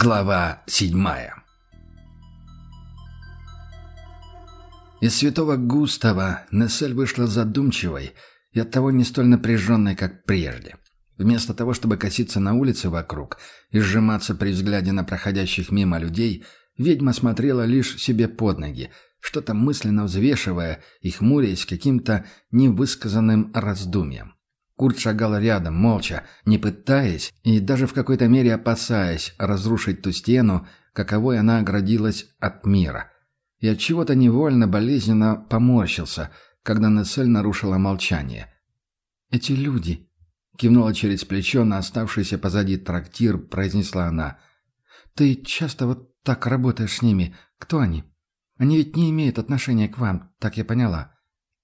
Глава седьмая Из святого Густава Нессель вышла задумчивой и оттого не столь напряженной, как прежде. Вместо того, чтобы коситься на улице вокруг и сжиматься при взгляде на проходящих мимо людей, ведьма смотрела лишь себе под ноги, что-то мысленно взвешивая и хмурясь каким-то невысказанным раздумьем. Курт шагал рядом, молча, не пытаясь и даже в какой-то мере опасаясь разрушить ту стену, каковой она оградилась от мира. И от чего то невольно, болезненно поморщился, когда Нессель нарушила молчание. «Эти люди», — кивнула через плечо на оставшийся позади трактир, произнесла она. «Ты часто вот так работаешь с ними. Кто они? Они ведь не имеют отношения к вам, так я поняла».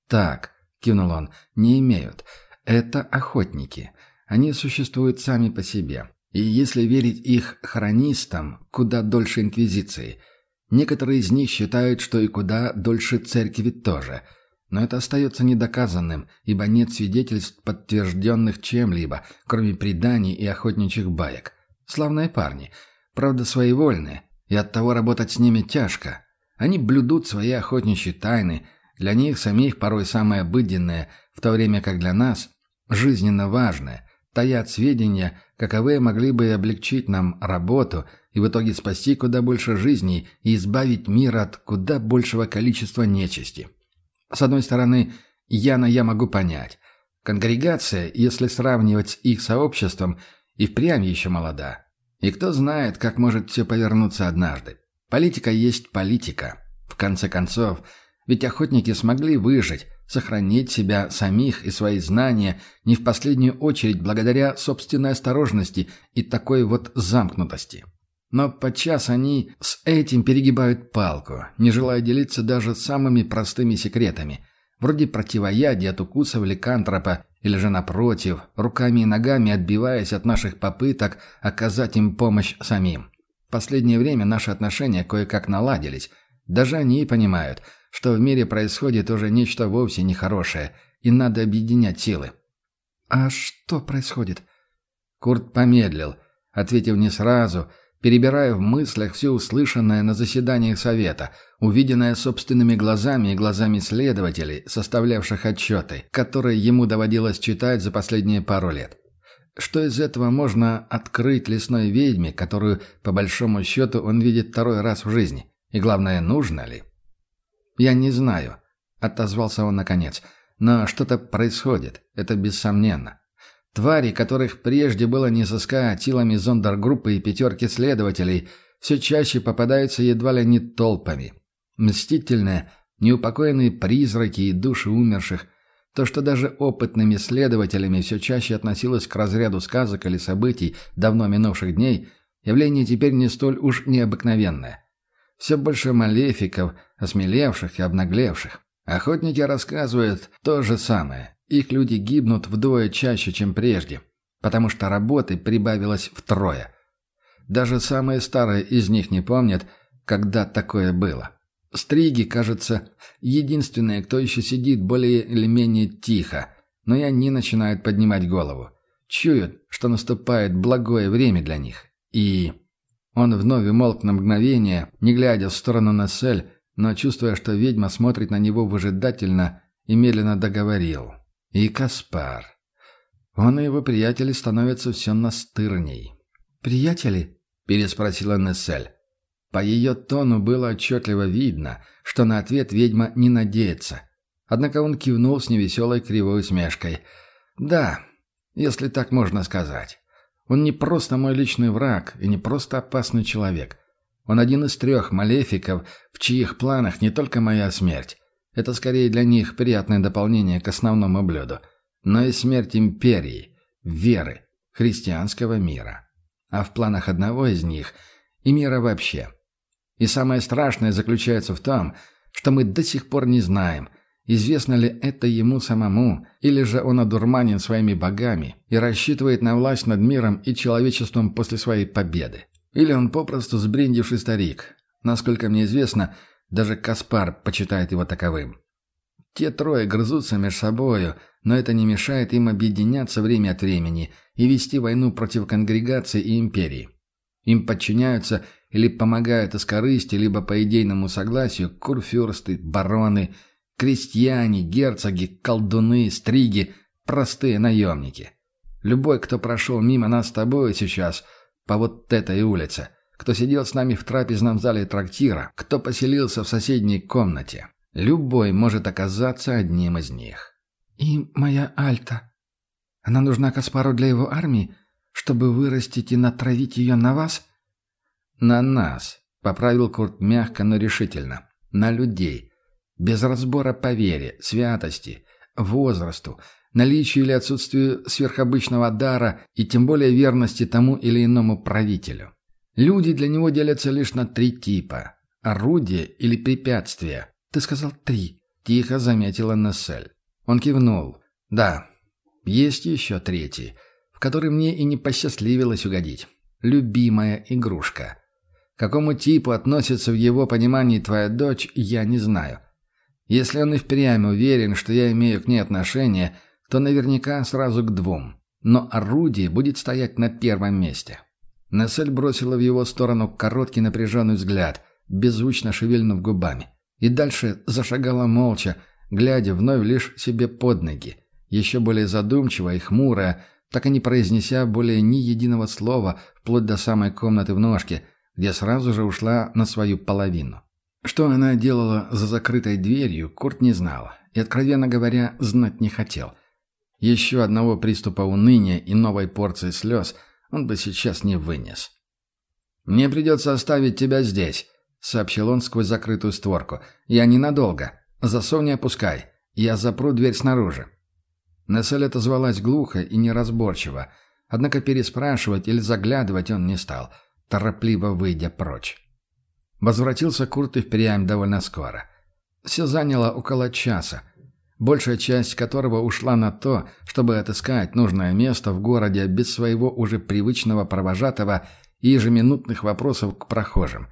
«Так», — кивнул он, — «не имеют. Это охотники. Они существуют сами по себе. И если верить их хронистам, куда дольше Инквизиции. Некоторые из них считают, что и куда дольше церкви тоже. Но это остается недоказанным, ибо нет свидетельств, подтвержденных чем-либо, кроме преданий и охотничьих баек. Славные парни. Правда, своевольные. И оттого работать с ними тяжко. Они блюдут свои охотничьи тайны. Для них самих порой самое обыденное, в то время как для нас жизненно важное, таят сведения, каковые могли бы облегчить нам работу и в итоге спасти куда больше жизней и избавить мир от куда большего количества нечисти. С одной стороны, Яна я могу понять. Конгрегация, если сравнивать с их сообществом, и впрямь еще молода. И кто знает, как может все повернуться однажды. Политика есть политика. В конце концов, ведь охотники смогли выжить, сохранить себя самих и свои знания не в последнюю очередь благодаря собственной осторожности и такой вот замкнутости. Но подчас они с этим перегибают палку, не желая делиться даже самыми простыми секретами, вроде противоядия от укусов ликантропа или же, напротив, руками и ногами отбиваясь от наших попыток оказать им помощь самим. В последнее время наши отношения кое-как наладились. Даже они понимают – что в мире происходит уже нечто вовсе нехорошее, и надо объединять силы. «А что происходит?» Курт помедлил, ответив не сразу, перебирая в мыслях все услышанное на заседаниях Совета, увиденное собственными глазами и глазами следователей, составлявших отчеты, которые ему доводилось читать за последние пару лет. Что из этого можно открыть лесной ведьме, которую, по большому счету, он видит второй раз в жизни? И главное, нужно ли? «Я не знаю», — отозвался он наконец. «Но что-то происходит, это бессомненно. Твари, которых прежде было не сыскать силами зондергруппы и пятерки следователей, все чаще попадаются едва ли не толпами. Мстительные, неупокоенные призраки и души умерших. То, что даже опытными следователями все чаще относилось к разряду сказок или событий давно минувших дней, явление теперь не столь уж необыкновенное. Все больше малефиков, осмелевших и обнаглевших. Охотники рассказывают то же самое. Их люди гибнут вдвое чаще, чем прежде, потому что работы прибавилось втрое. Даже самые старые из них не помнят, когда такое было. Стриги, кажется, единственные, кто еще сидит более или менее тихо, но и они начинают поднимать голову. Чуют, что наступает благое время для них. И... Он вновь умолк на мгновение, не глядя в сторону Нессель, но чувствуя, что ведьма смотрит на него выжидательно, и медленно договорил. «И Каспар. Он и его приятели становятся все настырней». «Приятели?» – переспросила Нессель. По ее тону было отчетливо видно, что на ответ ведьма не надеется. Однако он кивнул с невеселой кривой усмешкой. «Да, если так можно сказать». Он не просто мой личный враг и не просто опасный человек. Он один из трех малефиков, в чьих планах не только моя смерть. Это скорее для них приятное дополнение к основному блюду. Но и смерть империи, веры, христианского мира. А в планах одного из них и мира вообще. И самое страшное заключается в том, что мы до сих пор не знаем – Известно ли это ему самому, или же он одурманен своими богами и рассчитывает на власть над миром и человечеством после своей победы? Или он попросту сбрендивший старик? Насколько мне известно, даже Каспар почитает его таковым. Те трое грызутся между собою, но это не мешает им объединяться время от времени и вести войну против конгрегации и империи. Им подчиняются или помогают из корысти, либо по идейному согласию курфюрсты, бароны, крестьяне, герцоги, колдуны, стриги, простые наемники. Любой, кто прошел мимо нас с тобой сейчас по вот этой улице, кто сидел с нами в трапезном зале трактира, кто поселился в соседней комнате, любой может оказаться одним из них. «И моя Альта. Она нужна Каспару для его армии, чтобы вырастить и натравить ее на вас?» «На нас», — поправил Курт мягко, но решительно. «На людей. Без разбора по вере, святости, возрасту, наличию или отсутствию сверхобычного дара и тем более верности тому или иному правителю. Люди для него делятся лишь на три типа – орудие или препятствие. «Ты сказал три», – тихо заметила Нессель. Он кивнул. «Да, есть еще третий, в который мне и не посчастливилось угодить. Любимая игрушка. К какому типу относится в его понимании твоя дочь, я не знаю. Если он и впрямь уверен, что я имею к ней отношение, то наверняка сразу к двум. Но орудие будет стоять на первом месте». Нессель бросила в его сторону короткий напряженный взгляд, беззвучно шевельнув губами. И дальше зашагала молча, глядя вновь лишь себе под ноги, еще более задумчиво и хмурая, так и не произнеся более ни единого слова, вплоть до самой комнаты в ножке, где сразу же ушла на свою половину. Что она делала за закрытой дверью, Курт не знал, и, откровенно говоря, знать не хотел. Еще одного приступа уныния и новой порции слез он бы сейчас не вынес. «Мне придется оставить тебя здесь», — сообщил он сквозь закрытую створку. «Я ненадолго. Засов не опускай. Я запру дверь снаружи». Нессель отозвалась глухо и неразборчиво, однако переспрашивать или заглядывать он не стал, торопливо выйдя прочь. Возвратился Курт и впрямь довольно скоро. Все заняло около часа, большая часть которого ушла на то, чтобы отыскать нужное место в городе без своего уже привычного провожатого и ежеминутных вопросов к прохожим.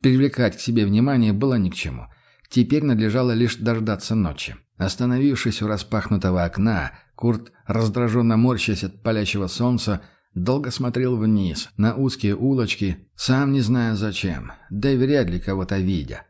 Привлекать к себе внимание было ни к чему. Теперь надлежало лишь дождаться ночи. Остановившись у распахнутого окна, Курт, раздраженно морщась от палящего солнца, долго смотрел вниз, на узкие улочки, сам не зная зачем, да и вряд ли кого-то видя.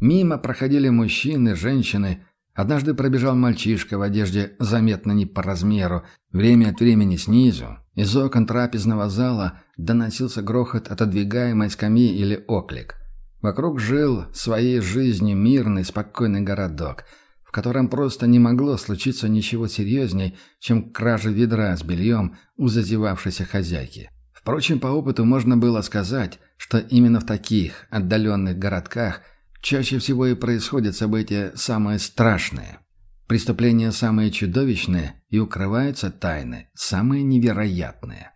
Мимо проходили мужчины, женщины. Однажды пробежал мальчишка в одежде заметно не по размеру. Время от времени снизу, из окон трапезного зала, доносился грохот отодвигаемой скамьи или оклик. Вокруг жил своей жизнью мирный, спокойный городок – котором просто не могло случиться ничего серьезней, чем кража ведра с бельем у зазевавшейся хозяйки. Впрочем, по опыту можно было сказать, что именно в таких отдаленных городках чаще всего и происходят события самые страшные. Преступления самые чудовищные и укрываются тайны, самые невероятные.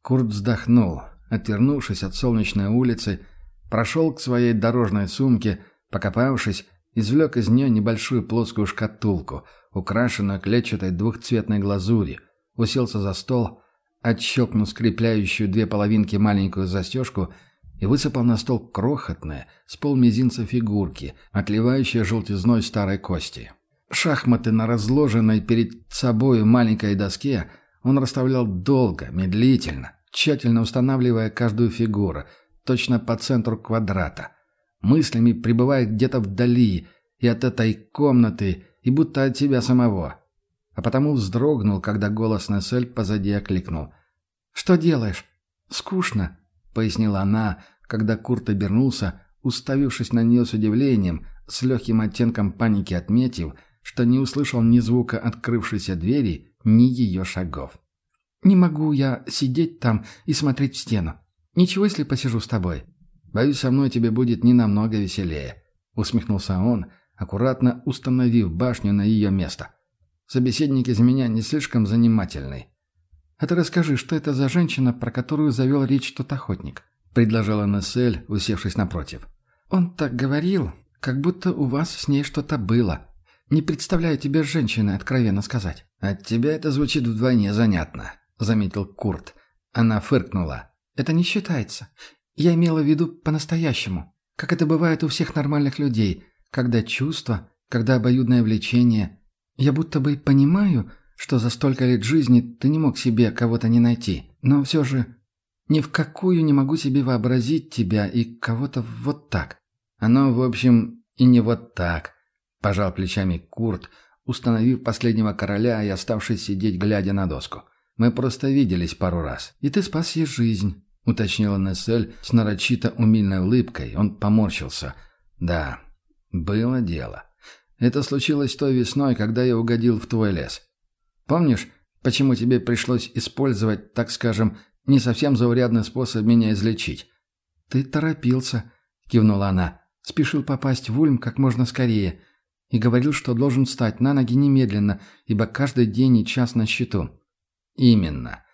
Курт вздохнул, отвернувшись от солнечной улицы, прошел к своей дорожной сумке, покопавшись, Извлек из нее небольшую плоскую шкатулку, украшенную клетчатой двухцветной глазури, уселся за стол, отщелкнул скрепляющую две половинки маленькую застежку и высыпал на стол крохотные, с полмизинца фигурки, отливающие желтизной старой кости. Шахматы на разложенной перед собой маленькой доске он расставлял долго, медлительно, тщательно устанавливая каждую фигуру, точно по центру квадрата – мыслями пребывает где-то вдали и от этой комнаты, и будто от себя самого. А потому вздрогнул, когда голос Нессель позади окликнул. «Что делаешь?» «Скучно», — пояснила она, когда Курт обернулся, уставившись на нее с удивлением, с легким оттенком паники отметив, что не услышал ни звука открывшейся двери, ни ее шагов. «Не могу я сидеть там и смотреть в стену. Ничего, если посижу с тобой?» Боюсь, со мной тебе будет не намного веселее», — усмехнулся он, аккуратно установив башню на ее место. «Собеседник из меня не слишком занимательный». «А ты расскажи, что это за женщина, про которую завел речь тот охотник?» — предложила Нессель, усевшись напротив. «Он так говорил, как будто у вас с ней что-то было. Не представляю тебя женщиной, откровенно сказать». «От тебя это звучит вдвойне занятно», — заметил Курт. Она фыркнула. «Это не считается. Я имела в виду по-настоящему, как это бывает у всех нормальных людей, когда чувства, когда обоюдное влечение. Я будто бы понимаю, что за столько лет жизни ты не мог себе кого-то не найти, но все же Ни в какую не могу себе вообразить тебя и кого-то вот так». «Оно, в общем, и не вот так», — пожал плечами Курт, установив последнего короля и оставшись сидеть, глядя на доску. «Мы просто виделись пару раз. И ты спас ей жизнь», — уточнила Нессель с нарочито умильной улыбкой. Он поморщился. «Да, было дело. Это случилось той весной, когда я угодил в твой лес. Помнишь, почему тебе пришлось использовать, так скажем, не совсем заурядный способ меня излечить?» «Ты торопился», — кивнула она. «Спешил попасть в Ульм как можно скорее» и говорил, что должен встать на ноги немедленно, ибо каждый день и час на счету. Именно.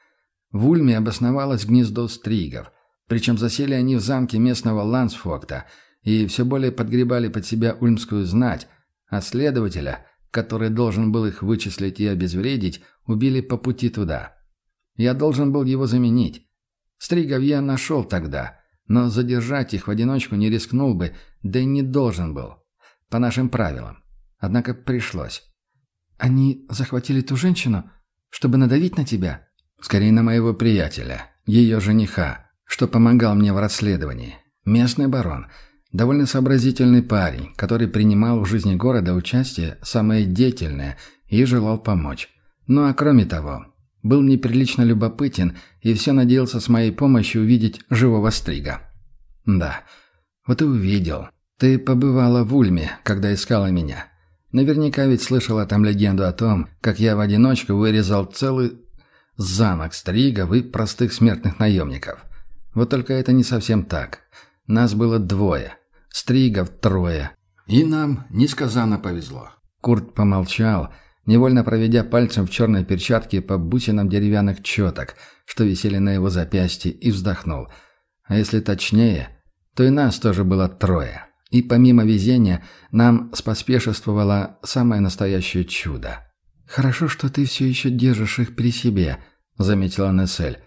В Ульме обосновалось гнездо стригов, причем засели они в замке местного Лансфокта и все более подгребали под себя ульмскую знать, а следователя, который должен был их вычислить и обезвредить, убили по пути туда. Я должен был его заменить. Стригов я нашел тогда, но задержать их в одиночку не рискнул бы, да и не должен был. По нашим правилам. Однако пришлось. «Они захватили ту женщину, чтобы надавить на тебя?» Скорее на моего приятеля, ее жениха, что помогал мне в расследовании. Местный барон. Довольно сообразительный парень, который принимал в жизни города участие самое деятельное и желал помочь. Ну а кроме того, был неприлично любопытен и все надеялся с моей помощью увидеть живого стрига. Да, вот и увидел. Ты побывала в Ульме, когда искала меня. Наверняка ведь слышала там легенду о том, как я в одиночку вырезал целый замок стригов и простых смертных наемников. Вот только это не совсем так. Нас было двое. Стригов трое. И нам несказанно повезло. Курт помолчал, невольно проведя пальцем в черной перчатке по бусинам деревянных четок, что висели на его запястье, и вздохнул. А если точнее, то и нас тоже было трое. И помимо везения, нам споспешествовало самое настоящее чудо. «Хорошо, что ты все еще держишь их при себе», — заметила Нессель.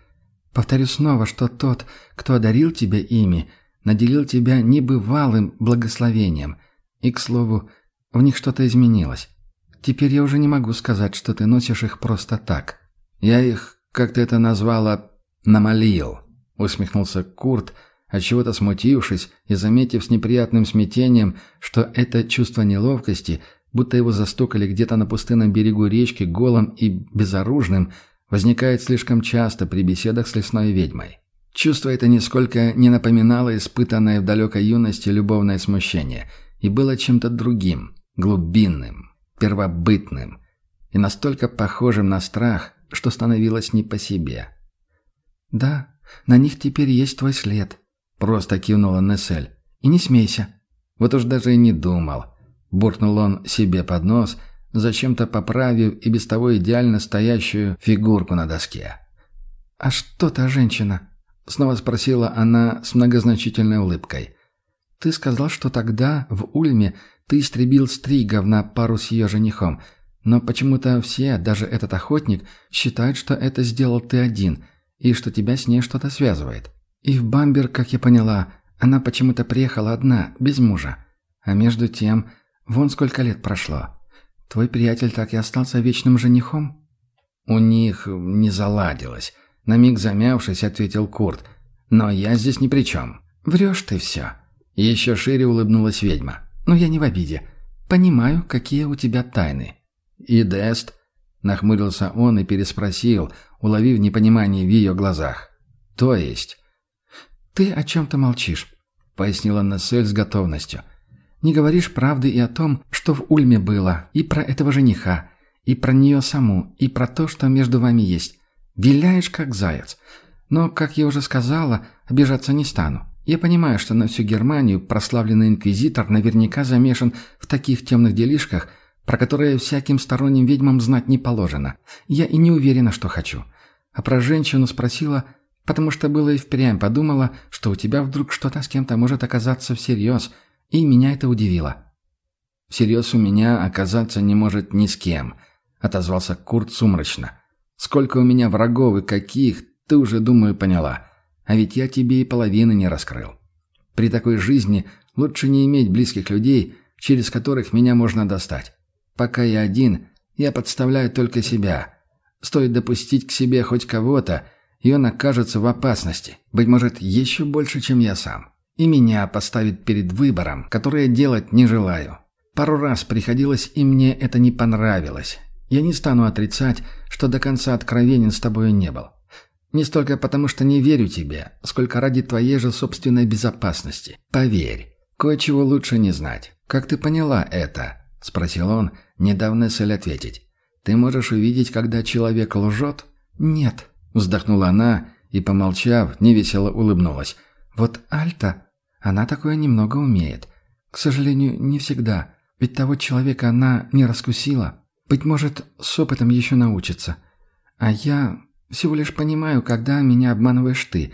«Повторю снова, что тот, кто одарил тебя ими, наделил тебя небывалым благословением. И, к слову, в них что-то изменилось. Теперь я уже не могу сказать, что ты носишь их просто так». «Я их, как ты это назвала, намолил», — усмехнулся Курт, отчего-то смутившись и заметив с неприятным смятением, что это чувство неловкости — будто его застукали где-то на пустынном берегу речки голым и безоружным, возникает слишком часто при беседах с лесной ведьмой. Чувство это нисколько не напоминало испытанное в далекой юности любовное смущение и было чем-то другим, глубинным, первобытным и настолько похожим на страх, что становилось не по себе. «Да, на них теперь есть твой след», — просто кивнула Нессель. «И не смейся». Вот уж даже и не думал. Буркнул он себе под нос, зачем-то поправив и без того идеально стоящую фигурку на доске. «А что та женщина?» — снова спросила она с многозначительной улыбкой. «Ты сказал, что тогда, в Ульме, ты истребил Стригов на пару с ее женихом, но почему-то все, даже этот охотник, считают, что это сделал ты один, и что тебя с ней что-то связывает. И в Бамбер, как я поняла, она почему-то приехала одна, без мужа. А между тем, Вон сколько лет прошло. Твой приятель так и остался вечным женихом?» «У них не заладилось», — на миг замявшись, ответил Курт. «Но я здесь ни при чем». «Врешь ты все». Еще шире улыбнулась ведьма. «Но я не в обиде. Понимаю, какие у тебя тайны». «И Дест?» — нахмурился он и переспросил, уловив непонимание в ее глазах. «То есть?» «Ты о чем-то молчишь», — пояснила Нессель с готовностью. Не говоришь правды и о том, что в Ульме было, и про этого жениха, и про нее саму, и про то, что между вами есть. Виляешь, как заяц. Но, как я уже сказала, обижаться не стану. Я понимаю, что на всю Германию прославленный инквизитор наверняка замешан в таких темных делишках, про которые всяким сторонним ведьмам знать не положено. Я и не уверена, что хочу. А про женщину спросила, потому что было и впрямь подумала, что у тебя вдруг что-то с кем-то может оказаться всерьез – и меня это удивило. «Всерьез у меня оказаться не может ни с кем», — отозвался Курт сумрачно. «Сколько у меня врагов и каких, ты уже, думаю, поняла. А ведь я тебе и половины не раскрыл. При такой жизни лучше не иметь близких людей, через которых меня можно достать. Пока я один, я подставляю только себя. Стоит допустить к себе хоть кого-то, и он окажется в опасности, быть может, еще больше, чем я сам. И меня поставит перед выбором, который я делать не желаю. Пару раз приходилось, и мне это не понравилось. Я не стану отрицать, что до конца откровенен с тобою не был. Не столько потому, что не верю тебе, сколько ради твоей же собственной безопасности. Поверь, кое-чего лучше не знать. Как ты поняла это?» – спросил он, недавно цель ответить. «Ты можешь увидеть, когда человек лжет?» «Нет», – вздохнула она и, помолчав, невесело улыбнулась. «Вот Альта, она такое немного умеет. К сожалению, не всегда, ведь того человека она не раскусила. Быть может, с опытом еще научится. А я всего лишь понимаю, когда меня обманываешь ты.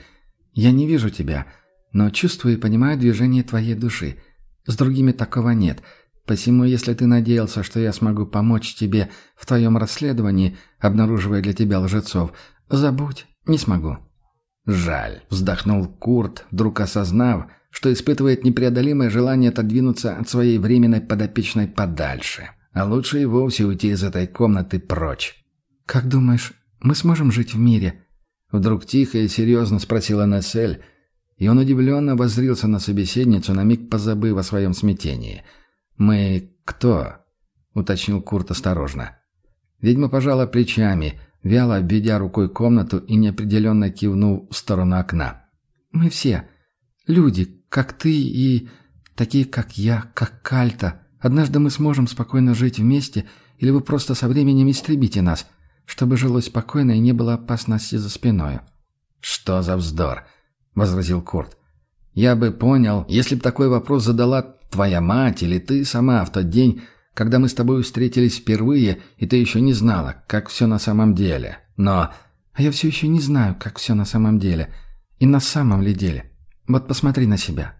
Я не вижу тебя, но чувствую и понимаю движение твоей души. С другими такого нет. Посему, если ты надеялся, что я смогу помочь тебе в твоем расследовании, обнаруживая для тебя лжецов, забудь, не смогу». «Жаль», — вздохнул Курт, вдруг осознав, что испытывает непреодолимое желание отодвинуться от своей временной подопечной подальше. А лучше и вовсе уйти из этой комнаты прочь. «Как думаешь, мы сможем жить в мире?» Вдруг тихо и серьезно спросила Нессель, и он удивленно воззрился на собеседницу, на миг позабыв о своем смятении. «Мы кто?» — уточнил Курт осторожно. Ведьма пожала плечами, вяло обведя рукой комнату и неопределенно кивнув в сторону окна. «Мы все. Люди, как ты и... такие, как я, как Кальта. Однажды мы сможем спокойно жить вместе, или вы просто со временем истребите нас чтобы жилось спокойно и не было опасности за спиной. «Что за вздор?» — возразил Курт. «Я бы понял, если бы такой вопрос задала твоя мать или ты сама в тот день, когда мы с тобой встретились впервые, и ты еще не знала, как все на самом деле. Но...» «А я все еще не знаю, как все на самом деле. И на самом ли деле. Вот посмотри на себя.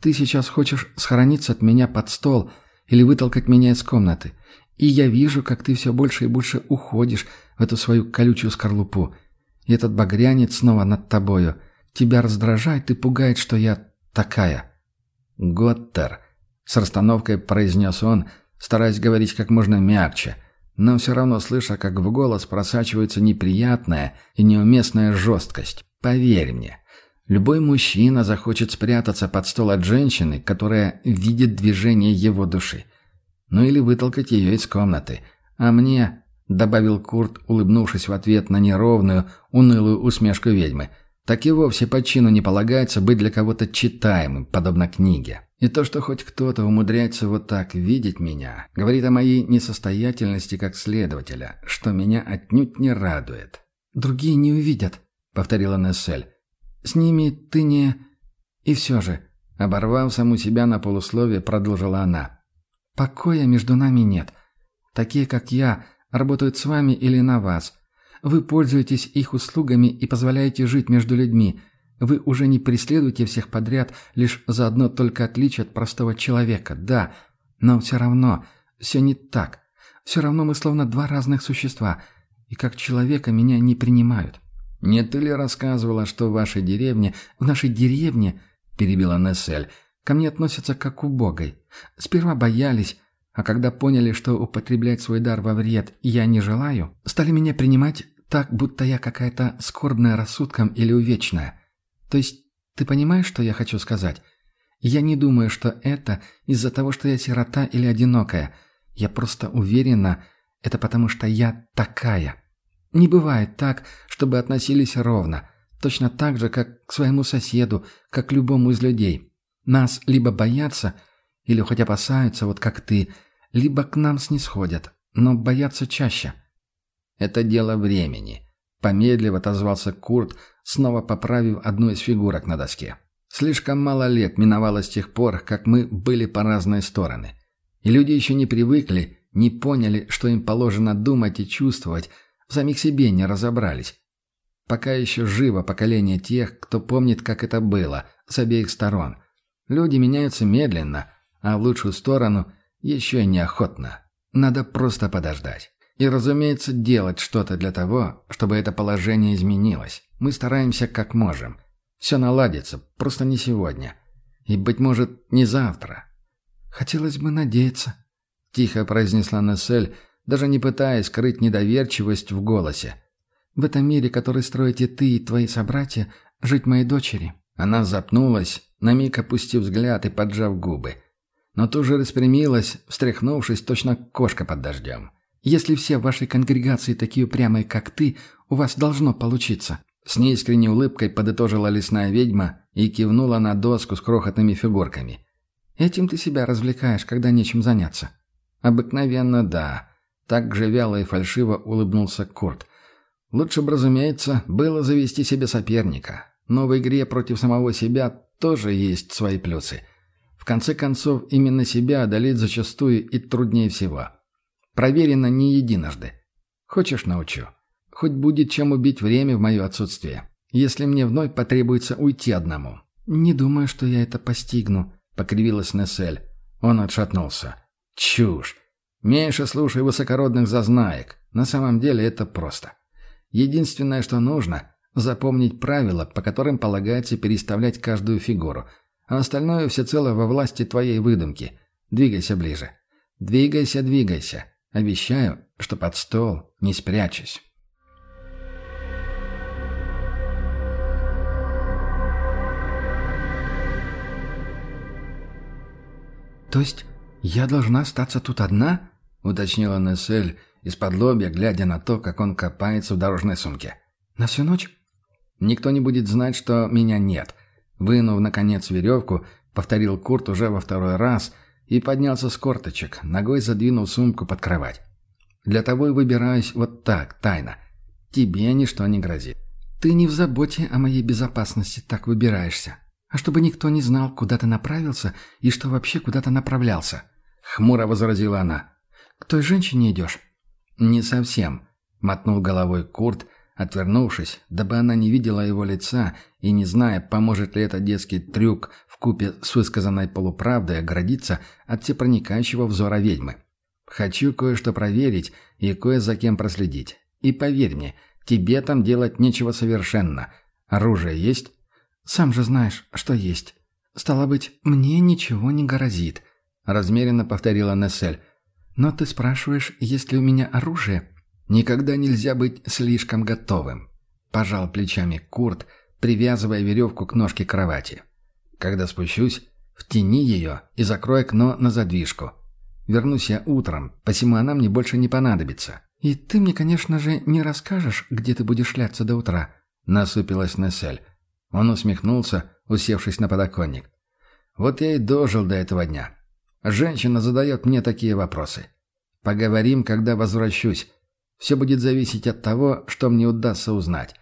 Ты сейчас хочешь схорониться от меня под стол или вытолкать меня из комнаты. И я вижу, как ты все больше и больше уходишь в эту свою колючую скорлупу. И этот багрянец снова над тобою. Тебя раздражает и пугает, что я такая». «Готтер», — с расстановкой произнес он, стараясь говорить как можно мягче, но все равно слыша, как в голос просачивается неприятная и неуместная жесткость. «Поверь мне, любой мужчина захочет спрятаться под стол от женщины, которая видит движение его души. Ну или вытолкать ее из комнаты. А мне, — добавил Курт, улыбнувшись в ответ на неровную, унылую усмешку ведьмы, — так и вовсе по чину не полагается быть для кого-то читаемым, подобно книге. И то, что хоть кто-то умудряется вот так видеть меня, говорит о моей несостоятельности как следователя, что меня отнюдь не радует. «Другие не увидят», — повторила Нессель. «С ними ты не...» «И все же...» Оборвав саму себя на полусловие, продолжила она. Покоя между нами нет. Такие, как я, работают с вами или на вас. Вы пользуетесь их услугами и позволяете жить между людьми. Вы уже не преследуете всех подряд лишь за одно только отличие от простого человека, да. Но все равно, все не так. Все равно мы словно два разных существа, и как человека меня не принимают. «Не ты ли рассказывала, что в вашей деревне...» «В нашей деревне...» — перебила Нессель — Ко мне относятся как к убогой. Сперва боялись, а когда поняли, что употреблять свой дар во вред я не желаю, стали меня принимать так, будто я какая-то скорбная рассудком или увечная. То есть, ты понимаешь, что я хочу сказать? Я не думаю, что это из-за того, что я сирота или одинокая. Я просто уверена, это потому что я такая. Не бывает так, чтобы относились ровно, точно так же, как к своему соседу, как к любому из людей. Нас либо боятся, или хоть опасаются, вот как ты, либо к нам снисходят, но боятся чаще. Это дело времени. Помедлив отозвался Курт, снова поправив одну из фигурок на доске. Слишком мало лет миновало с тех пор, как мы были по разные стороны. И люди еще не привыкли, не поняли, что им положено думать и чувствовать, в самих себе не разобрались. Пока еще живо поколение тех, кто помнит, как это было, с обеих сторон – Люди меняются медленно, а в лучшую сторону еще неохотно. Надо просто подождать. И, разумеется, делать что-то для того, чтобы это положение изменилось. Мы стараемся как можем. Все наладится, просто не сегодня. И, быть может, не завтра. «Хотелось бы надеяться», — тихо произнесла Нессель, даже не пытаясь скрыть недоверчивость в голосе. В этом мире, который строите ты и твои собратья, жить моей дочери». Она запнулась, на миг опустив взгляд и поджав губы. Но тут же распрямилась, встряхнувшись, точно кошка под дождем. «Если все в вашей конгрегации такие упрямые, как ты, у вас должно получиться». С неискренней улыбкой подытожила лесная ведьма и кивнула на доску с крохотными фигурками. «Этим ты себя развлекаешь, когда нечем заняться». «Обыкновенно да». Так же вяло и фальшиво улыбнулся Курт. «Лучше бы, разумеется, было завести себе соперника. Но в игре против самого себя тоже есть свои плюсы. В конце концов, именно себя одолеть зачастую и труднее всего. Проверено не единожды. Хочешь, научу?» Хоть будет чем убить время в мое отсутствие, если мне вновь потребуется уйти одному». «Не думаю, что я это постигну», — покривилась Нессель. Он отшатнулся. «Чушь. Меньше слушай высокородных зазнаек. На самом деле это просто. Единственное, что нужно — запомнить правила, по которым полагается переставлять каждую фигуру, а остальное всецело во власти твоей выдумки. Двигайся ближе. Двигайся, двигайся. Обещаю, что под стол не спрячусь». «То есть я должна остаться тут одна?» — уточнила Нессель, из-под лобья, глядя на то, как он копается в дорожной сумке. «На всю ночь?» «Никто не будет знать, что меня нет». Вынув, наконец, веревку, повторил Курт уже во второй раз и поднялся с корточек, ногой задвинул сумку под кровать. «Для того и выбираюсь вот так, тайно. Тебе ничто не грозит». «Ты не в заботе о моей безопасности так выбираешься», а чтобы никто не знал, куда ты направился и что вообще куда то направлялся. Хмуро возразила она. К той женщине идешь? Не совсем. Мотнул головой Курт, отвернувшись, дабы она не видела его лица и не зная, поможет ли этот детский трюк в купе с высказанной полуправдой оградиться от всепроникающего взора ведьмы. Хочу кое-что проверить и кое за кем проследить. И поверь мне, тебе там делать нечего совершенно. Оружие есть? Сам же знаешь, что есть. Стало быть, мне ничего не грозит», — размеренно повторила Нессель. «Но ты спрашиваешь, есть ли у меня оружие?» «Никогда нельзя быть слишком готовым», — пожал плечами Курт, привязывая веревку к ножке кровати. «Когда спущусь, втяни ее и закрой окно на задвижку. Вернусь я утром, посему она мне больше не понадобится». «И ты мне, конечно же, не расскажешь, где ты будешь шляться до утра?» — насупилась Нессель. Он усмехнулся, усевшись на подоконник. «Вот я и дожил до этого дня. Женщина задает мне такие вопросы. Поговорим, когда возвращусь. Все будет зависеть от того, что мне удастся узнать.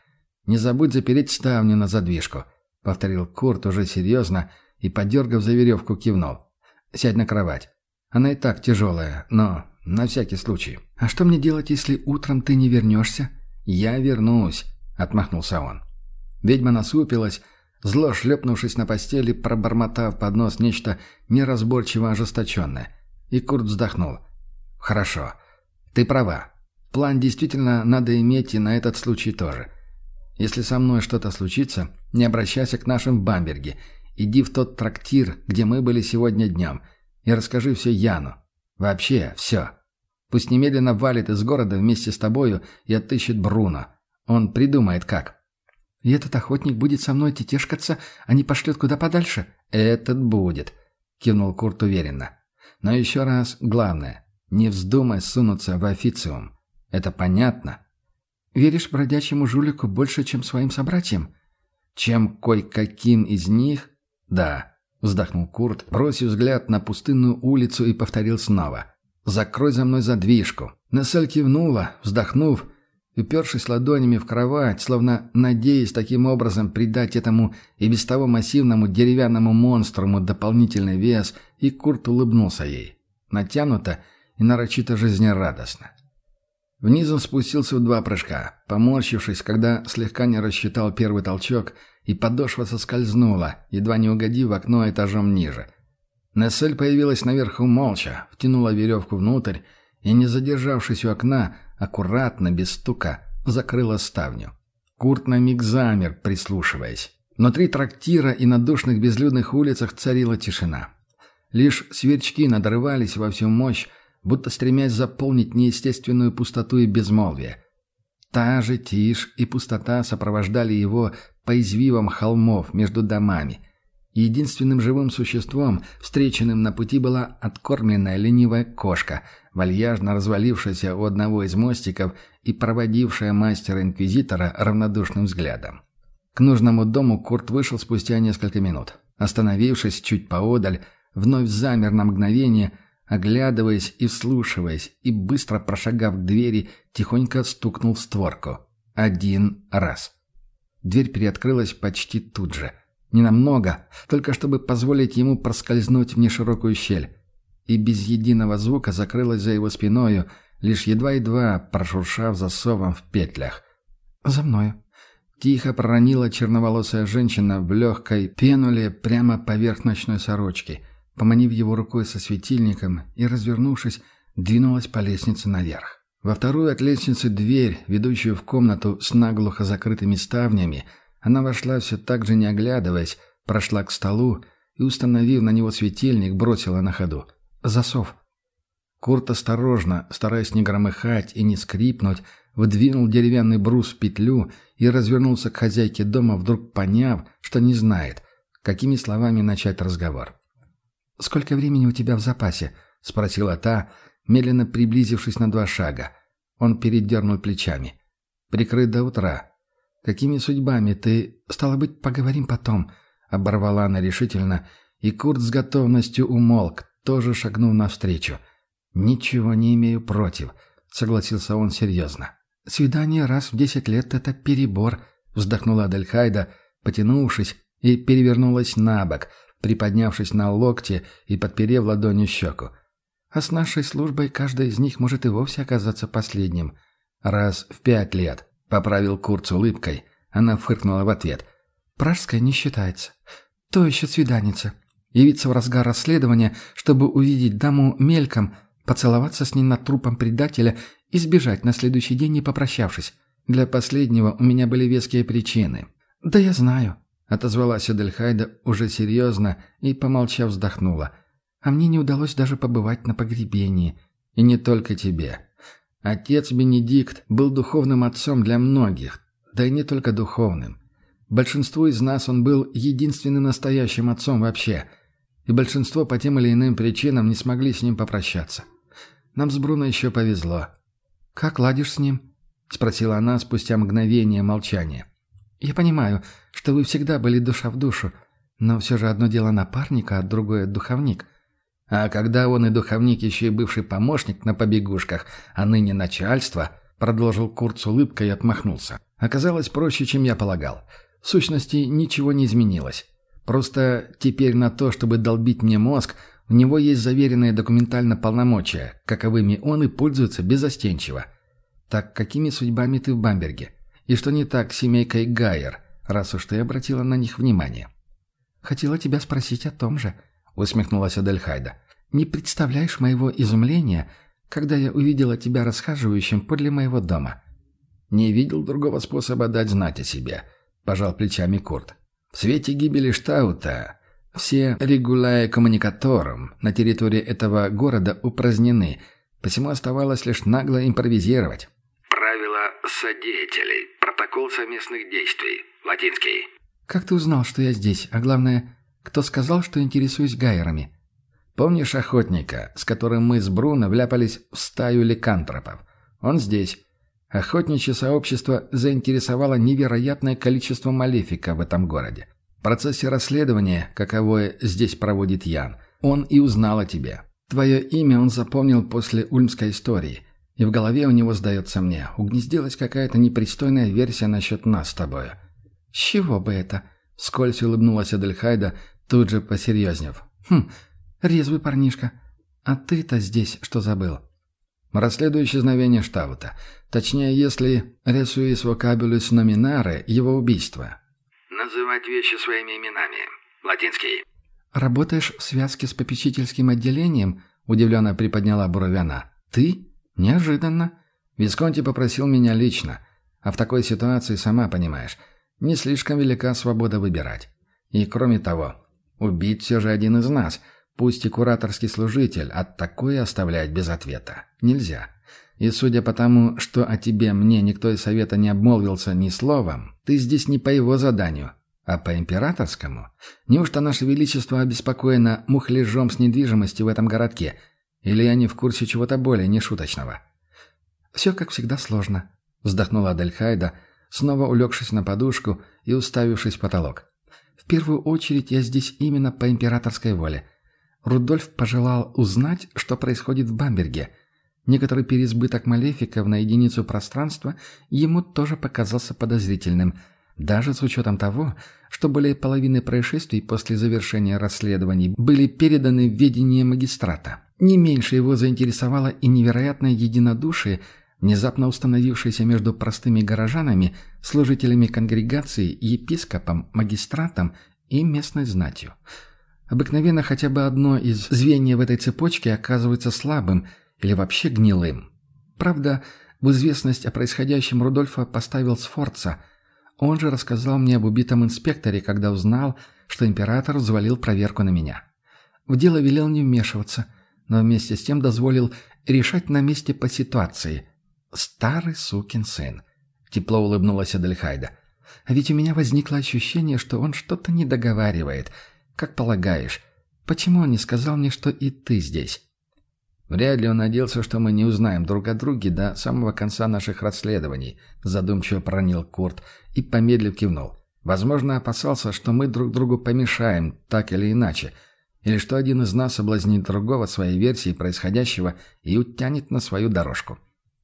Не забудь запереть ставню на задвижку», — повторил Курт уже серьезно и, подергав за веревку, кивнул. «Сядь на кровать. Она и так тяжелая, но на всякий случай». «А что мне делать, если утром ты не вернешься?» «Я вернусь», — отмахнулся он. Ведьма насупилась, зло шлепнувшись на постели, пробормотав под нос нечто неразборчиво ожесточенное. И Курт вздохнул. «Хорошо. Ты права. План действительно надо иметь и на этот случай тоже. Если со мной что-то случится, не обращайся к нашим в Бамберге. Иди в тот трактир, где мы были сегодня днем, и расскажи все Яну. Вообще, все. Пусть немедленно валит из города вместе с тобою и отыщет Бруно. Он придумает как. И этот охотник будет со мной тетешкаться, а не пошлет куда подальше?» «Этот будет», — кивнул Курт уверенно. «Но еще раз, главное, не вздумай сунуться в официум. Это понятно?» «Веришь бродячему жулику больше, чем своим собратьям?» «Чем кое-каким из них?» «Да», — вздохнул Курт, бросив взгляд на пустынную улицу и повторил снова. «Закрой за мной задвижку». Нессель кивнула, вздохнув, — упершись ладонями в кровать, словно надеясь таким образом придать этому и без того массивному деревянному монструму дополнительный вес, и Курт улыбнулся ей. Натянуто и нарочито жизнерадостно. Внизу спустился в два прыжка, поморщившись, когда слегка не рассчитал первый толчок, и подошва соскользнула, едва не угодив в окно этажом ниже. Нессель появилась наверху молча, втянула веревку внутрь и, не задержавшись у окна, аккуратно, без стука, закрыла ставню. Курт на миг замер, прислушиваясь. Внутри трактира и на душных безлюдных улицах царила тишина. Лишь сверчки надрывались во всю мощь, будто стремясь заполнить неестественную пустоту и безмолвие. Та же тишь и пустота сопровождали его по извивам холмов между домами. Единственным живым существом, встреченным на пути, была откормленная ленивая кошка, вальяжно развалившаяся у одного из мостиков и проводившая мастера-инквизитора равнодушным взглядом. К нужному дому Курт вышел спустя несколько минут. Остановившись чуть поодаль, вновь замер на мгновение, оглядываясь и вслушиваясь, и быстро прошагав к двери, тихонько стукнул в створку. Один раз. Дверь переоткрылась почти тут же. Ненамного, только чтобы позволить ему проскользнуть в неширокую щель. И без единого звука закрылась за его спиною, лишь едва-едва прошуршав засовом в петлях. «За мною», Тихо проронила черноволосая женщина в легкой пенуле прямо поверх ночной сорочки, поманив его рукой со светильником и, развернувшись, двинулась по лестнице наверх. Во вторую от лестницы дверь, ведущую в комнату с наглухо закрытыми ставнями, она вошла все так же не оглядываясь, прошла к столу и, установив на него светильник, бросила на ходу. «Засов». Курт осторожно, стараясь не громыхать и не скрипнуть, выдвинул деревянный брус в петлю и развернулся к хозяйке дома, вдруг поняв, что не знает, какими словами начать разговор. «Сколько времени у тебя в запасе?» — спросила та, медленно приблизившись на два шага. Он передернул плечами. «Прикрыт до утра. Какими судьбами ты... Стало быть, поговорим потом», — оборвала она решительно, и Курт с готовностью умолк, тоже шагнув навстречу. «Ничего не имею против», — согласился он серьезно. «Свидание раз в десять лет — это перебор», — вздохнула Адельхайда, потянувшись, и перевернулась на бок, приподнявшись на локте и подперев ладонью щеку. «А с нашей службой каждая из них может и вовсе оказаться последним. Раз в пять лет», — поправил Курт с улыбкой. Она фыркнула в ответ. «Пражская не считается. То еще свиданица. Явиться в разгар расследования, чтобы увидеть даму мельком, поцеловаться с ней над трупом предателя и сбежать на следующий день, не попрощавшись. Для последнего у меня были веские причины. «Да я знаю», — отозвалась Эдельхайда уже серьезно и, помолчав, вздохнула. «А мне не удалось даже побывать на погребении. И не только тебе. Отец Бенедикт был духовным отцом для многих, да и не только духовным. Большинству из нас он был единственным настоящим отцом вообще, и большинство по тем или иным причинам не смогли с ним попрощаться. Нам с Бруно еще повезло. «Как ладишь с ним?» — спросила она спустя мгновение молчания. «Я понимаю, что вы всегда были душа в душу, но все же одно дело напарника, а другое — духовник». «А когда он и духовник еще и бывший помощник на побегушках, а ныне начальство», — продолжил Курт с улыбкой и отмахнулся. «Оказалось проще, чем я полагал. В сущности, ничего не изменилось. Просто теперь на то, чтобы долбить мне мозг, у него есть заверенные документально полномочия, каковыми он и пользуется безостенчиво. Так какими судьбами ты в Бамберге? И что не так с семейкой Гайер, раз уж ты обратила на них внимание? Хотела тебя спросить о том же, усмехнулась Адельхайда. Не представляешь моего изумления, когда я увидела тебя расхаживающим подле моего дома. Не видел другого способа дать знать о себе, пожал плечами Курт. В свете гибели Штаута все регуляя коммуникатором на территории этого города упразднены, посему оставалось лишь нагло импровизировать. Правила содеятелей. Протокол совместных действий. Латинский. Как ты узнал, что я здесь? А главное, кто сказал, что интересуюсь гайерами? Помнишь охотника, с которым мы с Бруно вляпались в стаю ликантропов? Он здесь. Охотничье сообщество заинтересовало невероятное количество малефика в этом городе. В процессе расследования, каковое здесь проводит Ян, он и узнал о тебе. Твое имя он запомнил после ульмской истории. И в голове у него, сдается мне, угнездилась какая-то непристойная версия насчет нас с тобой. «С чего бы это?» — скользь улыбнулась Эдельхайда, тут же посерьезнев. «Хм, резвый парнишка. А ты-то здесь что забыл?» Расследую исчезновение Штаута. Точнее, если ресуис вокабулюс номинаре его убийство. Называть вещи своими именами. Латинский. «Работаешь в связке с попечительским отделением?» – удивленно приподняла бровяна. «Ты? Неожиданно». Висконти попросил меня лично. А в такой ситуации, сама понимаешь, не слишком велика свобода выбирать. И кроме того, убить все же один из нас, пусть и кураторский служитель, а такое оставлять без ответа нельзя. И судя по тому, что о тебе мне никто из совета не обмолвился ни словом, ты здесь не по его заданию, а по императорскому. Неужто наше величество обеспокоено мухляжом с недвижимостью в этом городке? Или они в курсе чего-то более нешуточного? «Все, как всегда, сложно», — вздохнула Адельхайда, снова улегшись на подушку и уставившись в потолок. «В первую очередь я здесь именно по императорской воле. Рудольф пожелал узнать, что происходит в Бамберге — Некоторый переизбыток малефиков на единицу пространства ему тоже показался подозрительным, даже с учетом того, что более половины происшествий после завершения расследований были переданы в ведение магистрата. Не меньше его заинтересовало и невероятное единодушие, внезапно установившееся между простыми горожанами, служителями конгрегации, епископом, магистратом и местной знатью. Обыкновенно хотя бы одно из звеньев в этой цепочке оказывается слабым – или вообще гнилым. Правда, в известность о происходящем Рудольфа поставил Сфорца. Он же рассказал мне об убитом инспекторе, когда узнал, что император взвалил проверку на меня. В дело велел не вмешиваться, но вместе с тем дозволил решать на месте по ситуации. Старый сукин сын. Тепло улыбнулась Адельхайда. А ведь у меня возникло ощущение, что он что-то не договаривает. Как полагаешь, почему он не сказал мне, что и ты здесь? Вряд ли он надеялся, что мы не узнаем друг о друге до самого конца наших расследований, задумчиво пронил Курт и, помедлив, кивнул. Возможно, опасался, что мы друг другу помешаем, так или иначе, или что один из нас соблазнит другого своей версией происходящего и утянет на свою дорожку.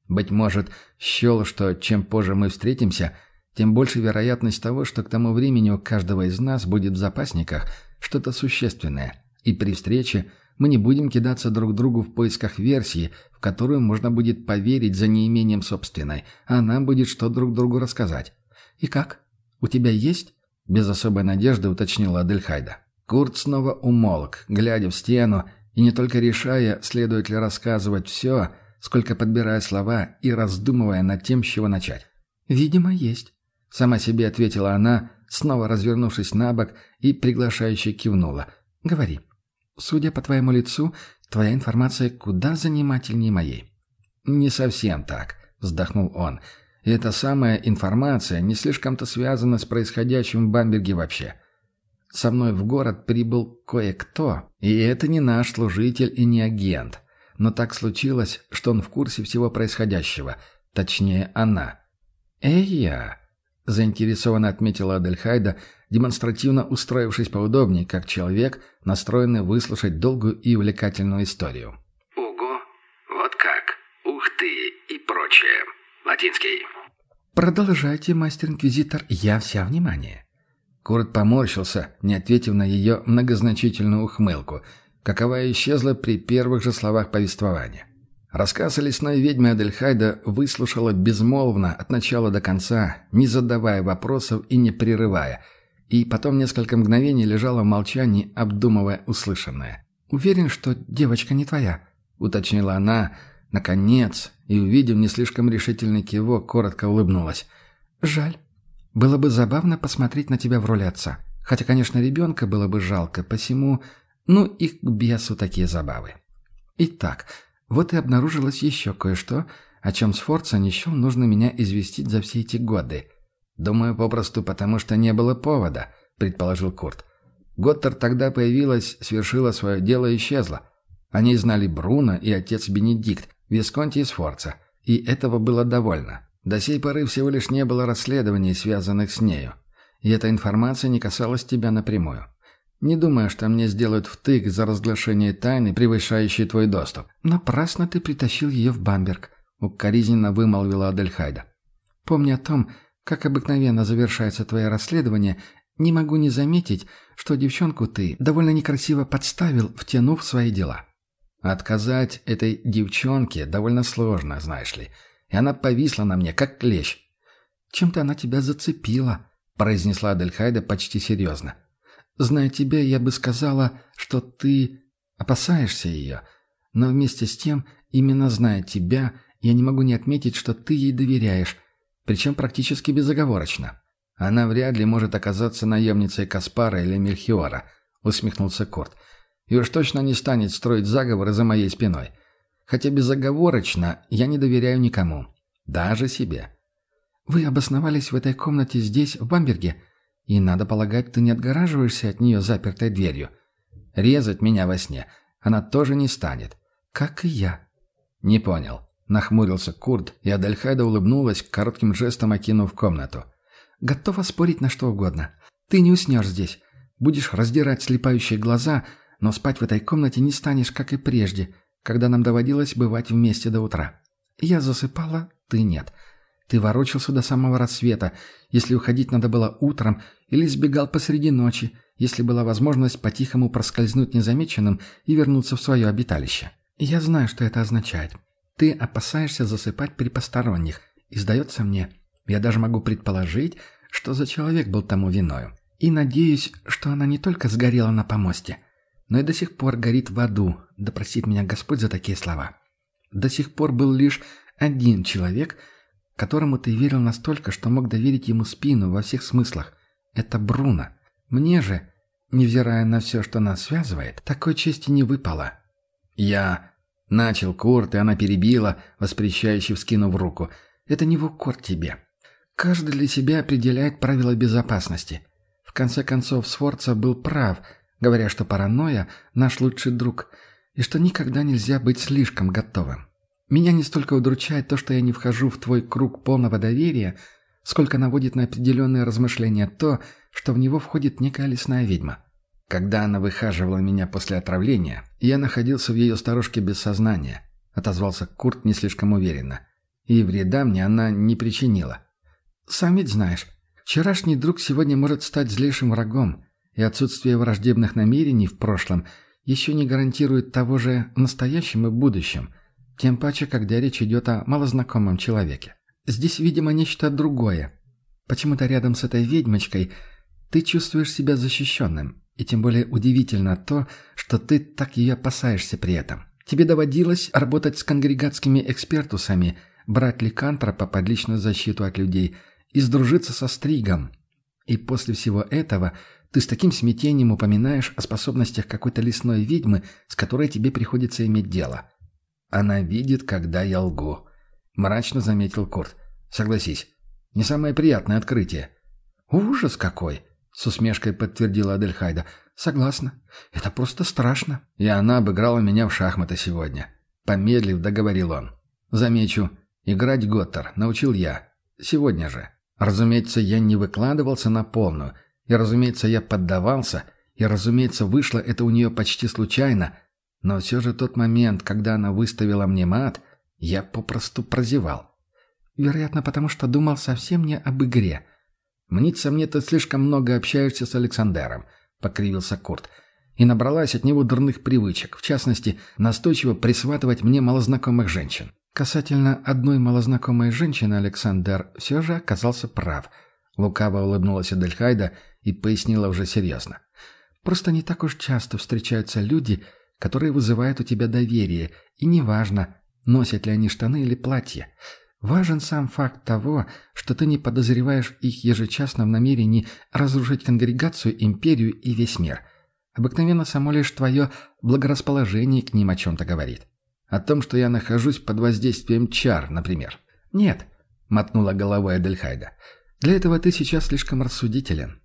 Быть может, счел, что чем позже мы встретимся, тем больше вероятность того, что к тому времени у каждого из нас будет в запасниках что-то существенное, и при встрече – мы не будем кидаться друг другу в поисках версии, в которую можно будет поверить за неимением собственной, а нам будет что друг другу рассказать. «И как? У тебя есть?» – без особой надежды уточнила Адельхайда. Курт снова умолк, глядя в стену, и не только решая, следует ли рассказывать все, сколько подбирая слова и раздумывая над тем, с чего начать. «Видимо, есть», — сама себе ответила она, снова развернувшись на бок и приглашающе кивнула. «Говори». Судя по твоему лицу, твоя информация куда занимательнее моей». «Не совсем так», — вздохнул он. «И эта самая информация не слишком-то связана с происходящим в Бамберге вообще. Со мной в город прибыл кое-кто, и это не наш служитель и не агент. Но так случилось, что он в курсе всего происходящего. Точнее, она». «Эй, я!» — заинтересованно отметила Адельхайда, демонстративно устроившись поудобнее, как человек, настроенный выслушать долгую и увлекательную историю. «Ого! Вот как! Ух ты! И прочее! Латинский!» «Продолжайте, мастер-инквизитор, я вся внимание». Курт поморщился, не ответив на ее многозначительную ухмылку, какова исчезла при первых же словах повествования. Рассказ о лесной ведьме Адельхайда выслушала безмолвно от начала до конца, не задавая вопросов и не прерывая, и потом несколько мгновений лежала в молчании, обдумывая услышанное. «Уверен, что девочка не твоя», — уточнила она, наконец, и, увидев не слишком решительный кивок, коротко улыбнулась. «Жаль. Было бы забавно посмотреть на тебя в роли отца. Хотя, конечно, ребенка было бы жалко, посему... Ну и к бесу такие забавы. Итак, вот и обнаружилось еще кое-что, о чем Сфорца не счел нужно меня известить за все эти годы. «Думаю, попросту потому, что не было повода», — предположил Курт. Готтер тогда появилась, свершила свое дело и исчезла. Они знали Бруно и отец Бенедикт, Висконти и Сфорца, и этого было довольно. До сей поры всего лишь не было расследований, связанных с нею. И эта информация не касалась тебя напрямую. Не думаю, что мне сделают втык за разглашение тайны, превышающей твой доступ. Напрасно ты притащил ее в Бамберг, укоризненно вымолвила Адельхайда. Помни о том, как обыкновенно завершается твое расследование, не могу не заметить, что девчонку ты довольно некрасиво подставил, втянув в свои дела. Отказать этой девчонке довольно сложно, знаешь ли. И она повисла на мне, как клещ. «Чем-то она тебя зацепила», — произнесла Адельхайда почти серьезно. Зная тебя, я бы сказала, что ты опасаешься ее. Но вместе с тем, именно зная тебя, я не могу не отметить, что ты ей доверяешь, причем практически безоговорочно. Она вряд ли может оказаться наемницей Каспара или Мельхиора, усмехнулся Корт. И уж точно не станет строить заговоры за моей спиной. Хотя безоговорочно я не доверяю никому. Даже себе. Вы обосновались в этой комнате здесь, в Бамберге, и, надо полагать, ты не отгораживаешься от нее запертой дверью. Резать меня во сне она тоже не станет. Как и я. Не понял. Нахмурился Курт, и Адельхайда улыбнулась, коротким жестом окинув комнату. «Готова спорить на что угодно. Ты не уснешь здесь. Будешь раздирать слепающие глаза, но спать в этой комнате не станешь, как и прежде, когда нам доводилось бывать вместе до утра. Я засыпала, ты нет. Ты ворочался до самого рассвета, если уходить надо было утром, или сбегал посреди ночи, если была возможность по-тихому проскользнуть незамеченным и вернуться в свое обиталище. Я знаю, что это означает. Ты опасаешься засыпать при посторонних, и, сдается мне, я даже могу предположить, что за человек был тому виною. И надеюсь, что она не только сгорела на помосте, но и до сих пор горит в аду, да меня Господь за такие слова. До сих пор был лишь один человек, которому ты верил настолько, что мог доверить ему спину во всех смыслах. Это Бруно. Мне же, невзирая на все, что нас связывает, такой чести не выпало. Я... Начал Курт, и она перебила, воспрещающе вскинув руку. «Это не в укор тебе. Каждый для себя определяет правила безопасности. В конце концов, Сфорца был прав, говоря, что паранойя – наш лучший друг, и что никогда нельзя быть слишком готовым. Меня не столько удручает то, что я не вхожу в твой круг полного доверия, сколько наводит на определенные размышления то, что в него входит некая лесная ведьма. Когда она выхаживала меня после отравления, я находился в ее сторожке без сознания, отозвался Курт не слишком уверенно. И вреда мне она не причинила. Сам ведь знаешь, вчерашний друг сегодня может стать злейшим врагом, и отсутствие враждебных намерений в прошлом еще не гарантирует того же настоящем и будущем, тем паче, когда речь идет о малознакомом человеке. Здесь, видимо, нечто другое. Почему-то рядом с этой ведьмочкой ты чувствуешь себя защищенным, и тем более удивительно то, что ты так ее опасаешься при этом. Тебе доводилось работать с конгрегатскими экспертусами, брать ликантропа под личную защиту от людей и сдружиться со Стригом. И после всего этого ты с таким смятением упоминаешь о способностях какой-то лесной ведьмы, с которой тебе приходится иметь дело. Она видит, когда я лгу. Мрачно заметил Курт. Согласись, не самое приятное открытие. Ужас какой! С усмешкой подтвердила Адельхайда. «Согласна. Это просто страшно». И она обыграла меня в шахматы сегодня. Помедлив, договорил он. Замечу, играть Готтер научил я. Сегодня же. Разумеется, я не выкладывался на полную. И, разумеется, я поддавался. И, разумеется, вышло это у нее почти случайно. Но все же тот момент, когда она выставила мне мат, я попросту прозевал. Вероятно, потому что думал совсем не об игре. «Мнится мне, ты слишком много общаешься с Александером», — покривился Курт. «И набралась от него дурных привычек, в частности, настойчиво присватывать мне малознакомых женщин». Касательно одной малознакомой женщины Александр все же оказался прав. Лукаво улыбнулась Эдельхайда и пояснила уже серьезно. «Просто не так уж часто встречаются люди, которые вызывают у тебя доверие, и неважно, носят ли они штаны или платье. Важен сам факт того, что ты не подозреваешь их ежечасно в намерении разрушить конгрегацию, империю и весь мир. Обыкновенно само лишь твое благорасположение к ним о чем-то говорит. О том, что я нахожусь под воздействием чар, например. «Нет», — мотнула головой Адельхайда. «Для этого ты сейчас слишком рассудителен.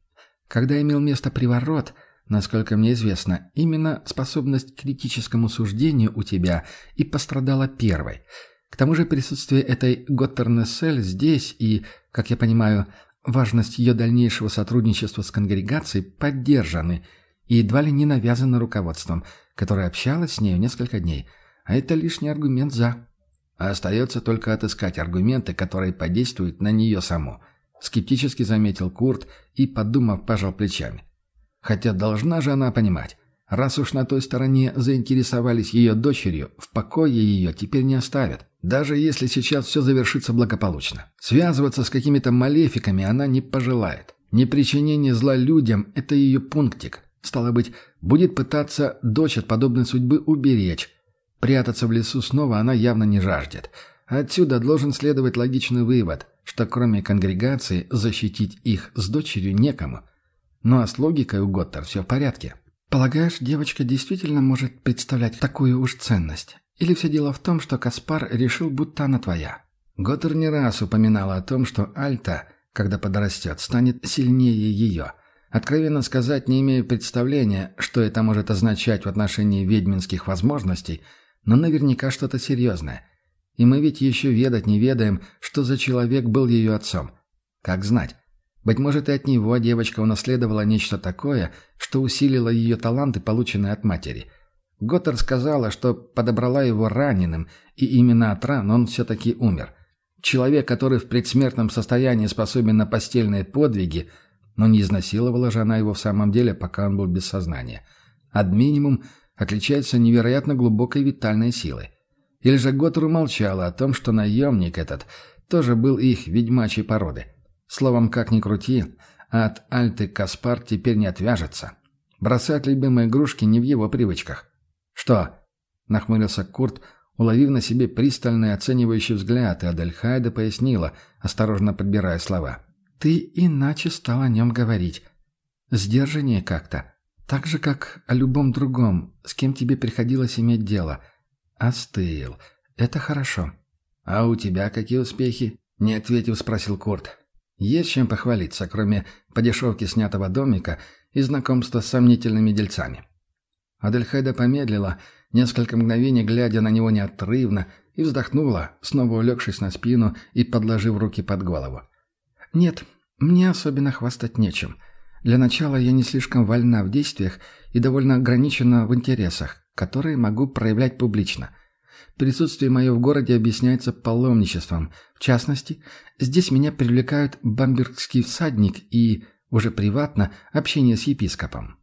Когда имел место приворот, насколько мне известно, именно способность к критическому суждению у тебя и пострадала первой — к тому же присутствие этой Готтернессель здесь и, как я понимаю, важность ее дальнейшего сотрудничества с конгрегацией поддержаны и едва ли не навязаны руководством, которое общалось с нею несколько дней. А это лишний аргумент «за». А остается только отыскать аргументы, которые подействуют на нее саму. Скептически заметил Курт и, подумав, пожал плечами. Хотя должна же она понимать, раз уж на той стороне заинтересовались ее дочерью, в покое ее теперь не оставят. Даже если сейчас все завершится благополучно. Связываться с какими-то малефиками она не пожелает. Непричинение зла людям – это ее пунктик. Стало быть, будет пытаться дочь от подобной судьбы уберечь. Прятаться в лесу снова она явно не жаждет. Отсюда должен следовать логичный вывод, что кроме конгрегации защитить их с дочерью некому. Ну а с логикой у Готтер все в порядке. «Полагаешь, девочка действительно может представлять такую уж ценность? Или все дело в том, что Каспар решил, будто она твоя?» Готтер не раз упоминала о том, что Альта, когда подрастет, станет сильнее ее. Откровенно сказать, не имею представления, что это может означать в отношении ведьминских возможностей, но наверняка что-то серьезное. И мы ведь еще ведать не ведаем, что за человек был ее отцом. Как знать? Быть может, и от него девочка унаследовала нечто такое, что усилило ее таланты, полученные от матери. Готтер сказала, что подобрала его раненым, и именно от ран он все-таки умер. Человек, который в предсмертном состоянии способен на постельные подвиги, но не изнасиловала же она его в самом деле, пока он был без сознания. Ад минимум отличается невероятно глубокой витальной силой. Или же Готтер умолчала о том, что наемник этот тоже был их ведьмачьей породы – Словом, как ни крути, от Альты Каспар теперь не отвяжется. Бросать любимые игрушки не в его привычках. «Что?» — нахмурился Курт, уловив на себе пристальный оценивающий взгляд, и Адельхайда пояснила, осторожно подбирая слова. «Ты иначе стал о нем говорить. Сдержаннее как-то. Так же, как о любом другом, с кем тебе приходилось иметь дело. Остыл. Это хорошо». «А у тебя какие успехи?» — не ответив, спросил Курт. Есть чем похвалиться, кроме подешевки снятого домика и знакомства с сомнительными дельцами. Адельхайда помедлила, несколько мгновений глядя на него неотрывно, и вздохнула, снова улегшись на спину и подложив руки под голову. «Нет, мне особенно хвастать нечем. Для начала я не слишком вольна в действиях и довольно ограничена в интересах, которые могу проявлять публично. Присутствие мое в городе объясняется паломничеством. В частности, здесь меня привлекают бамбергский всадник и, уже приватно, общение с епископом.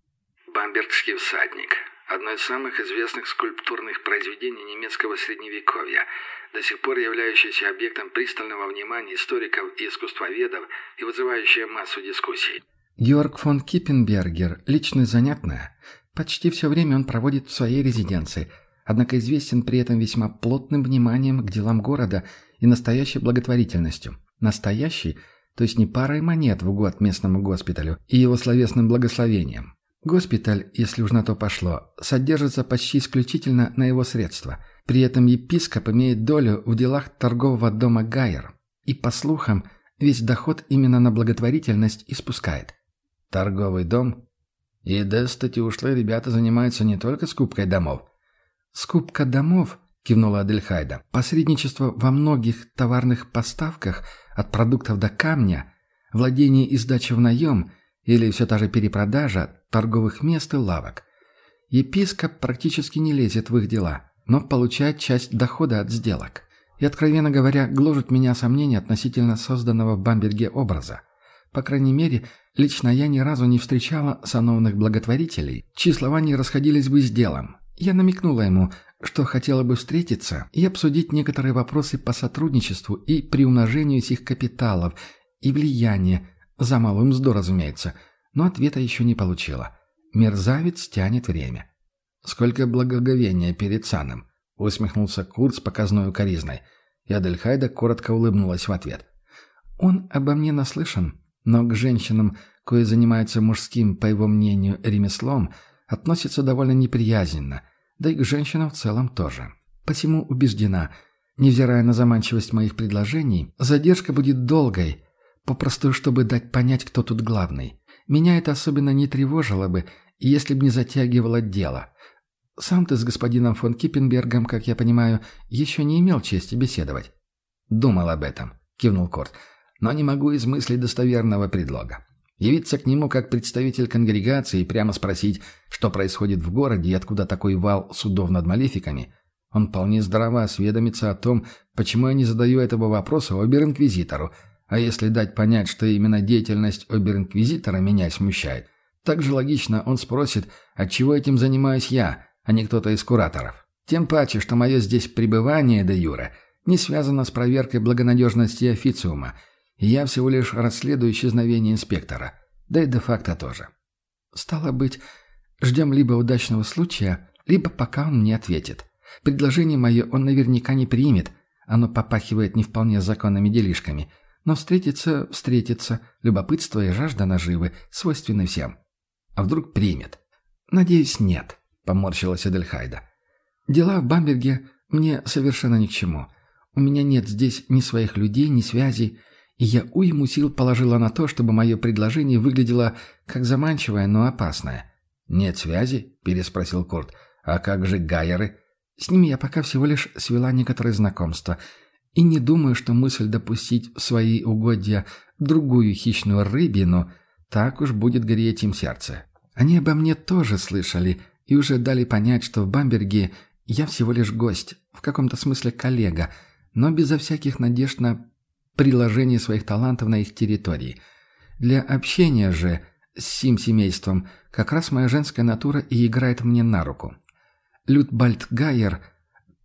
Бамбергский всадник – одно из самых известных скульптурных произведений немецкого средневековья, до сих пор являющееся объектом пристального внимания историков и искусствоведов и вызывающее массу дискуссий. Георг фон Киппенбергер – личность занятная. Почти все время он проводит в своей резиденции – однако известен при этом весьма плотным вниманием к делам города и настоящей благотворительностью. Настоящий, то есть не парой монет в год местному госпиталю и его словесным благословением. Госпиталь, если уж на то пошло, содержится почти исключительно на его средства. При этом епископ имеет долю в делах торгового дома Гайер. И, по слухам, весь доход именно на благотворительность испускает. Торговый дом? И, дестати, ушлые ребята занимаются не только скупкой домов – «Скупка домов», — кивнула Адельхайда, «посредничество во многих товарных поставках от продуктов до камня, владение и сдача в наем или все та же перепродажа торговых мест и лавок. Епископ практически не лезет в их дела, но получает часть дохода от сделок. И, откровенно говоря, гложет меня сомнения относительно созданного в Бамберге образа. По крайней мере, лично я ни разу не встречала сановных благотворителей, чьи слова не расходились бы с делом. Я намекнула ему, что хотела бы встретиться и обсудить некоторые вопросы по сотрудничеству и приумножению их капиталов и влияния, за малую мзду, разумеется, но ответа еще не получила. Мерзавец тянет время. «Сколько благоговения перед саном!» — усмехнулся Курт с показной укоризной. И Адельхайда коротко улыбнулась в ответ. «Он обо мне наслышан, но к женщинам, кое занимаются мужским, по его мнению, ремеслом — относится довольно неприязненно, да и к женщинам в целом тоже. Посему убеждена, невзирая на заманчивость моих предложений, задержка будет долгой, попросту чтобы дать понять, кто тут главный. Меня это особенно не тревожило бы, если бы не затягивало дело. Сам ты с господином фон Киппенбергом, как я понимаю, еще не имел чести беседовать. «Думал об этом», — кивнул Корт, — «но не могу измыслить достоверного предлога. Явиться к нему как представитель конгрегации и прямо спросить, что происходит в городе и откуда такой вал судов над малефиками. Он вполне здраво осведомится о том, почему я не задаю этого вопроса обер-инквизитору, а если дать понять, что именно деятельность обер-инквизитора меня смущает, также логично он спросит, отчего этим занимаюсь я, а не кто-то из кураторов. Тем паче, что мое здесь пребывание де юра не связано с проверкой благонадежности официума, я всего лишь расследую исчезновение инспектора. Да и де-факто тоже. Стало быть, ждем либо удачного случая, либо пока он не ответит. Предложение мое он наверняка не примет. Оно попахивает не вполне законными делишками. Но встретиться, встретиться, любопытство и жажда наживы свойственны всем. А вдруг примет? Надеюсь, нет, поморщилась Эдельхайда. Дела в Бамберге мне совершенно ни к чему. У меня нет здесь ни своих людей, ни связей, и я уйму сил положила на то, чтобы мое предложение выглядело как заманчивое, но опасное. «Нет связи?» – переспросил Курт. «А как же гайеры?» «С ними я пока всего лишь свела некоторые знакомства, и не думаю, что мысль допустить в свои угодья другую хищную рыбину так уж будет греть им сердце. Они обо мне тоже слышали и уже дали понять, что в Бамберге я всего лишь гость, в каком-то смысле коллега, но безо всяких надежд на приложение своих талантов на их территории. Для общения же с сим семейством как раз моя женская натура и играет мне на руку. Людбальд Гайер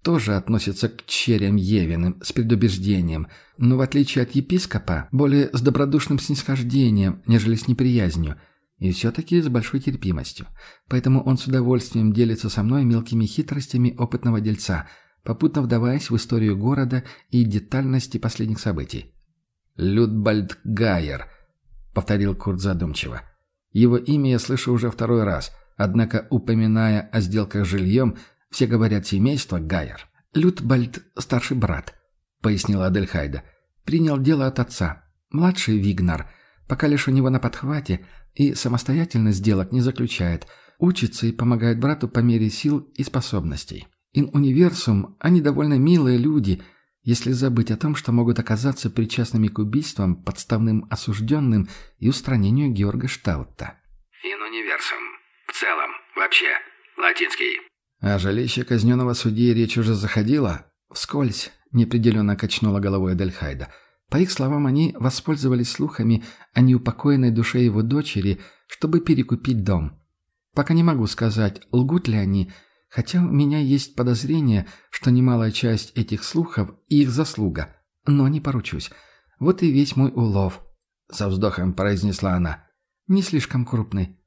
тоже относится к черям Евиным с предубеждением, но в отличие от епископа, более с добродушным снисхождением, нежели с неприязнью – и все-таки с большой терпимостью. Поэтому он с удовольствием делится со мной мелкими хитростями опытного дельца, попутно вдаваясь в историю города и детальности последних событий. «Людбальд Гайер», — повторил Курт задумчиво. «Его имя я слышу уже второй раз, однако, упоминая о сделках с жильем, все говорят семейство Гайер». «Людбальд — старший брат», — пояснила Адельхайда. «Принял дело от отца. Младший Вигнар, пока лишь у него на подхвате, и самостоятельно сделок не заключает, учится и помогает брату по мере сил и способностей. Ин универсум, они довольно милые люди, если забыть о том, что могут оказаться причастными к убийствам, подставным осужденным и устранению Георга Штаутта. Ин универсум. В целом. Вообще. Латинский. О жилище казненного судьи речь уже заходила? Вскользь, неопределенно качнула головой Дельхайда. По их словам, они воспользовались слухами о неупокоенной душе его дочери, чтобы перекупить дом. Пока не могу сказать, лгут ли они, хотя у меня есть подозрение, что немалая часть этих слухов – их заслуга, но не поручусь. Вот и весь мой улов. Со вздохом произнесла она. Не слишком крупный.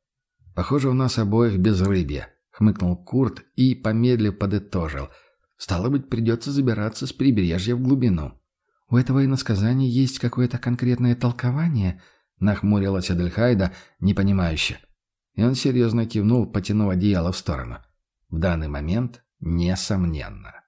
Похоже, у нас обоих без рыбья, хмыкнул Курт и, помедлив, подытожил. Стало быть, придется забираться с прибрежья в глубину. «У этого иносказания есть какое-то конкретное толкование?» — нахмурилась Адельхайда, непонимающе. И он серьезно кивнул, потянув одеяло в сторону. В данный момент, несомненно.